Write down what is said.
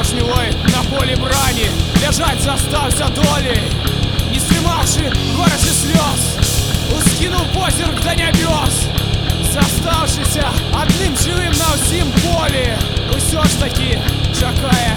поршневой на поле брани. Лежать застався долей Не стремавши горечи слез. Ускинул позерк до небес. Заставшийся одним живым на всім поле. Усё ж таки чакає